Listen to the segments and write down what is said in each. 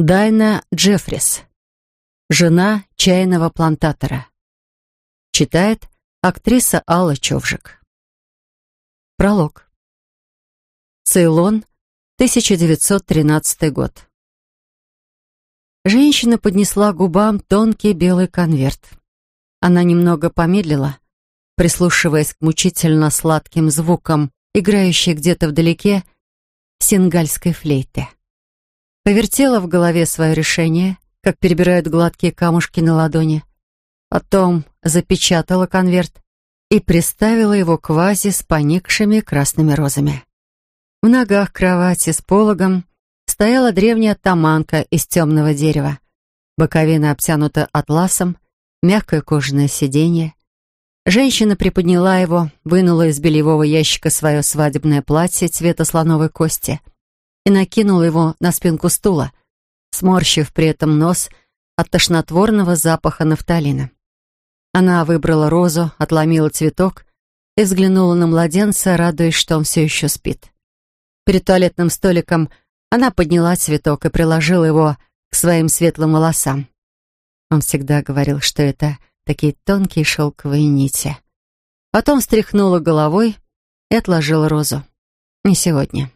Дайна Джеффрис. Жена чайного плантатора. Читает актриса Алла Човжик. Пролог. Цейлон, 1913 год. Женщина поднесла губам тонкий белый конверт. Она немного помедлила, прислушиваясь к мучительно сладким звукам, играющей где-то вдалеке сингальской флейты. Повертела в голове свое решение, как перебирают гладкие камушки на ладони. Потом запечатала конверт и приставила его к вазе с поникшими красными розами. В ногах кровати с пологом стояла древняя таманка из темного дерева. Боковина обтянута атласом, мягкое кожаное сиденье. Женщина приподняла его, вынула из бельевого ящика свое свадебное платье цвета слоновой кости — и накинула его на спинку стула, сморщив при этом нос от тошнотворного запаха нафталина. Она выбрала розу, отломила цветок и взглянула на младенца, радуясь, что он все еще спит. Перед туалетным столиком она подняла цветок и приложила его к своим светлым волосам. Он всегда говорил, что это такие тонкие шелковые нити. Потом встряхнула головой и отложила розу. Не сегодня.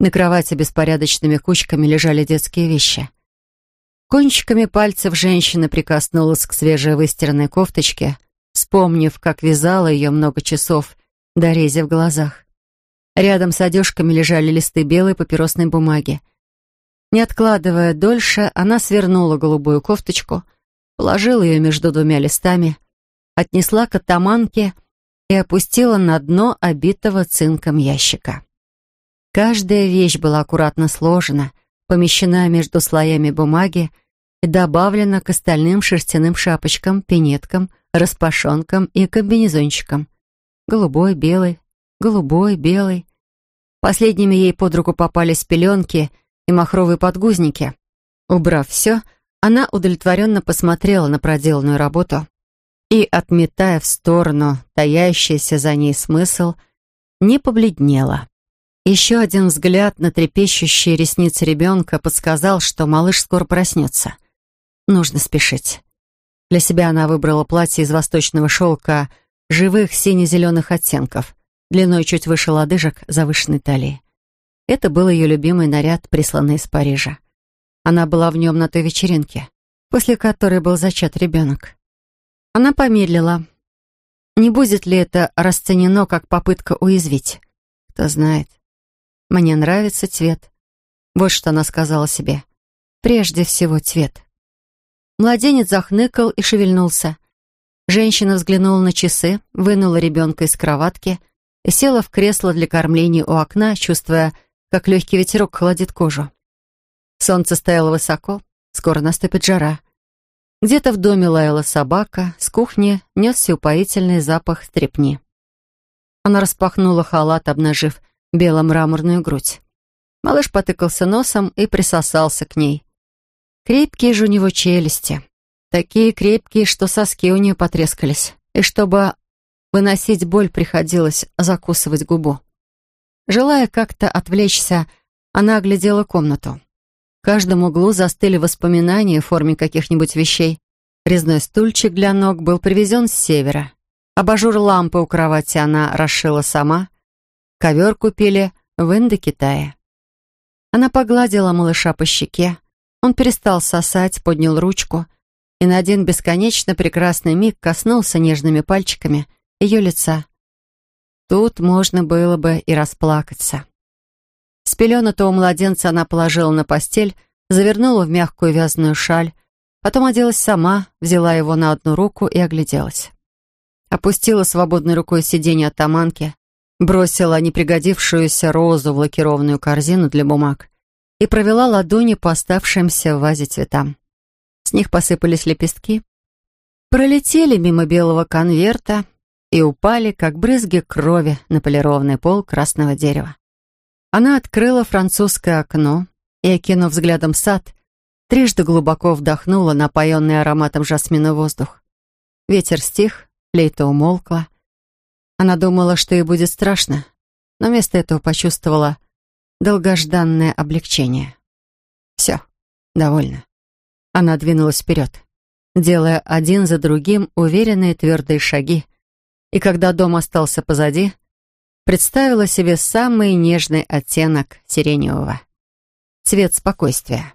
На кровати беспорядочными кучками лежали детские вещи. Кончиками пальцев женщина прикоснулась к свежевыстиранной кофточке, вспомнив, как вязала ее много часов, дорезя в глазах. Рядом с одежками лежали листы белой папиросной бумаги. Не откладывая дольше, она свернула голубую кофточку, положила ее между двумя листами, отнесла к атаманке и опустила на дно обитого цинком ящика. Каждая вещь была аккуратно сложена, помещена между слоями бумаги и добавлена к остальным шерстяным шапочкам, пинеткам, распашонкам и комбинезончикам. Голубой, белый, голубой, белый. Последними ей под руку попались пеленки и махровые подгузники. Убрав все, она удовлетворенно посмотрела на проделанную работу и, отметая в сторону таящийся за ней смысл, не побледнела. Еще один взгляд на трепещущие ресницы ребенка подсказал, что малыш скоро проснется. Нужно спешить. Для себя она выбрала платье из восточного шелка живых сине-зеленых оттенков, длиной чуть выше лодыжек, завышенной талии. Это был ее любимый наряд, присланный из Парижа. Она была в нем на той вечеринке, после которой был зачат ребенок. Она помедлила. Не будет ли это расценено как попытка уязвить? Кто знает. Мне нравится цвет. Вот что она сказала себе. Прежде всего цвет. Младенец захныкал и шевельнулся. Женщина взглянула на часы, вынула ребенка из кроватки и села в кресло для кормления у окна, чувствуя, как легкий ветерок холодит кожу. Солнце стояло высоко, скоро наступит жара. Где-то в доме лаяла собака, с кухни несся упоительный запах стрепни. Она распахнула халат, обнажив бело-мраморную грудь. Малыш потыкался носом и присосался к ней. Крепкие же у него челюсти. Такие крепкие, что соски у нее потрескались. И чтобы выносить боль, приходилось закусывать губу. Желая как-то отвлечься, она оглядела комнату. В каждом углу застыли воспоминания в форме каких-нибудь вещей. Резной стульчик для ног был привезен с севера. Абажур лампы у кровати она расшила сама — Ковер купили в Индокитае. Она погладила малыша по щеке. Он перестал сосать, поднял ручку и на один бесконечно прекрасный миг коснулся нежными пальчиками ее лица. Тут можно было бы и расплакаться. Спеленутого младенца она положила на постель, завернула в мягкую вязаную шаль, потом оделась сама, взяла его на одну руку и огляделась. Опустила свободной рукой сиденье атаманки, бросила непригодившуюся розу в лакированную корзину для бумаг и провела ладони по оставшимся в вазе цветам. С них посыпались лепестки, пролетели мимо белого конверта и упали, как брызги крови на полированный пол красного дерева. Она открыла французское окно и, окинув взглядом сад, трижды глубоко вдохнула напоенный ароматом жасмина воздух. Ветер стих, флейта умолкла, она думала, что ей будет страшно, но вместо этого почувствовала долгожданное облегчение. Все, Довольно. Она двинулась вперед, делая один за другим уверенные твердые шаги. И когда дом остался позади, представила себе самый нежный оттенок сиреневого. Цвет спокойствия.